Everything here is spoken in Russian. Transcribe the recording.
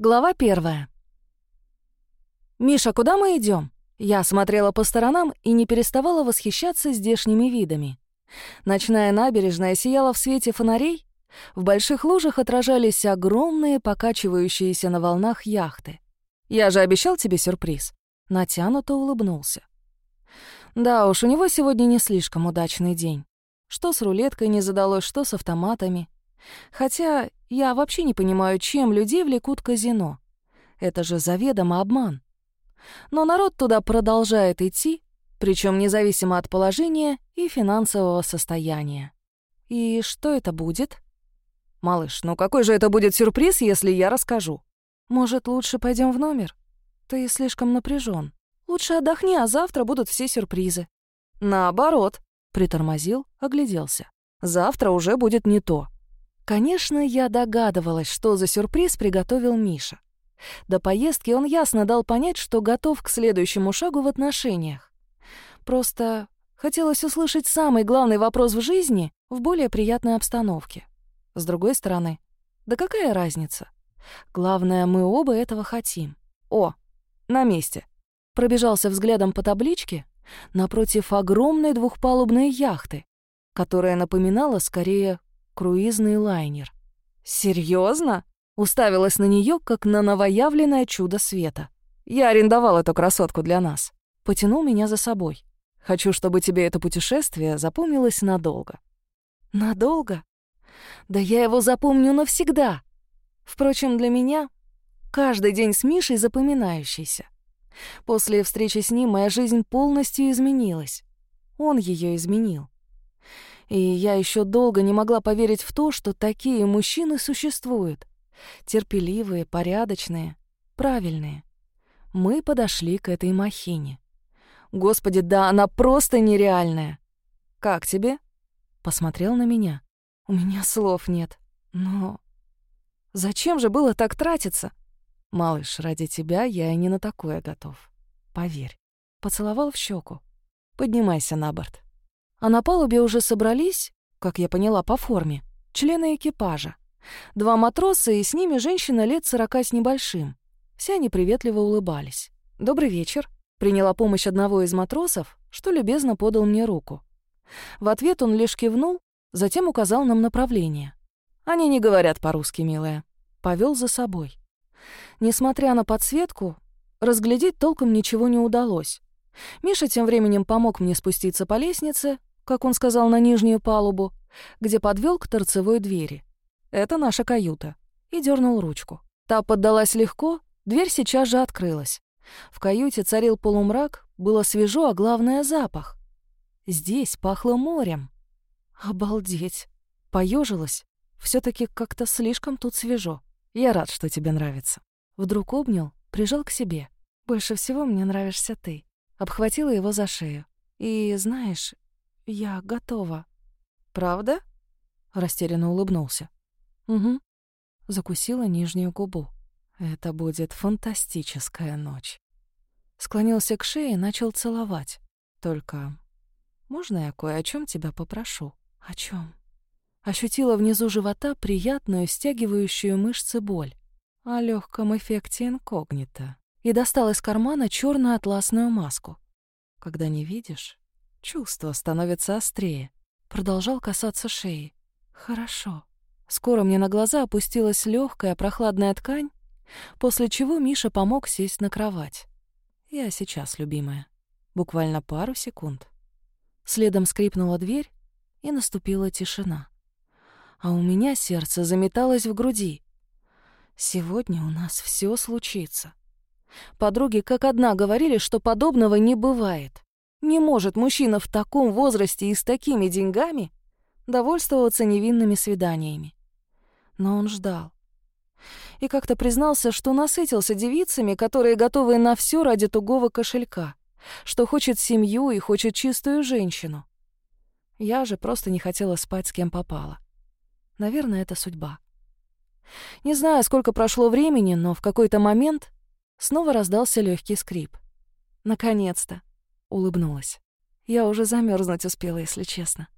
Глава первая. «Миша, куда мы идем? Я смотрела по сторонам и не переставала восхищаться здешними видами. Ночная набережная сияла в свете фонарей, в больших лужах отражались огромные, покачивающиеся на волнах яхты. «Я же обещал тебе сюрприз», — натянуто улыбнулся. Да уж, у него сегодня не слишком удачный день. Что с рулеткой не задалось, что с автоматами. Хотя я вообще не понимаю, чем людей влекут казино. Это же заведомо обман. Но народ туда продолжает идти, причем независимо от положения и финансового состояния. И что это будет? Малыш, ну какой же это будет сюрприз, если я расскажу? Может, лучше пойдем в номер? Ты слишком напряжен. Лучше отдохни, а завтра будут все сюрпризы. Наоборот, притормозил, огляделся. Завтра уже будет не то. Конечно, я догадывалась, что за сюрприз приготовил Миша. До поездки он ясно дал понять, что готов к следующему шагу в отношениях. Просто хотелось услышать самый главный вопрос в жизни в более приятной обстановке. С другой стороны, да какая разница? Главное, мы оба этого хотим. О, на месте. Пробежался взглядом по табличке напротив огромной двухпалубной яхты, которая напоминала скорее круизный лайнер. Серьезно? Уставилась на нее, как на новоявленное чудо света. Я арендовал эту красотку для нас. Потянул меня за собой. Хочу, чтобы тебе это путешествие запомнилось надолго. Надолго? Да я его запомню навсегда. Впрочем, для меня каждый день с Мишей запоминающийся. После встречи с ним моя жизнь полностью изменилась. Он ее изменил. И я еще долго не могла поверить в то, что такие мужчины существуют. Терпеливые, порядочные, правильные. Мы подошли к этой махине. Господи, да она просто нереальная. «Как тебе?» Посмотрел на меня. У меня слов нет. Но зачем же было так тратиться? Малыш, ради тебя я и не на такое готов. Поверь. Поцеловал в щеку. Поднимайся на борт. А на палубе уже собрались, как я поняла по форме, члены экипажа. Два матроса и с ними женщина лет сорока с небольшим. Все они приветливо улыбались. «Добрый вечер», — приняла помощь одного из матросов, что любезно подал мне руку. В ответ он лишь кивнул, затем указал нам направление. «Они не говорят по-русски, милая». Повел за собой. Несмотря на подсветку, разглядеть толком ничего не удалось. Миша тем временем помог мне спуститься по лестнице, как он сказал, на нижнюю палубу, где подвел к торцевой двери. «Это наша каюта», и дернул ручку. Та поддалась легко, дверь сейчас же открылась. В каюте царил полумрак, было свежо, а главное — запах. Здесь пахло морем. Обалдеть. Поежилась. все таки как-то слишком тут свежо. Я рад, что тебе нравится. Вдруг обнял, прижал к себе. Больше всего мне нравишься ты. Обхватила его за шею. И, знаешь, «Я готова». «Правда?» — растерянно улыбнулся. «Угу». Закусила нижнюю губу. «Это будет фантастическая ночь». Склонился к шее и начал целовать. «Только можно я кое о чем тебя попрошу?» «О чем? Ощутила внизу живота приятную, стягивающую мышцы боль. О легком эффекте инкогнито. И достал из кармана черную атласную маску. Когда не видишь, Чувство становится острее. Продолжал касаться шеи. Хорошо. Скоро мне на глаза опустилась легкая прохладная ткань, после чего Миша помог сесть на кровать. Я сейчас, любимая. Буквально пару секунд. Следом скрипнула дверь, и наступила тишина. А у меня сердце заметалось в груди. Сегодня у нас все случится. Подруги как одна говорили, что подобного не бывает. Не может мужчина в таком возрасте и с такими деньгами довольствоваться невинными свиданиями. Но он ждал. И как-то признался, что насытился девицами, которые готовы на все ради тугого кошелька, что хочет семью и хочет чистую женщину. Я же просто не хотела спать с кем попало. Наверное, это судьба. Не знаю, сколько прошло времени, но в какой-то момент снова раздался легкий скрип. Наконец-то улыбнулась. Я уже замерзнуть успела, если честно.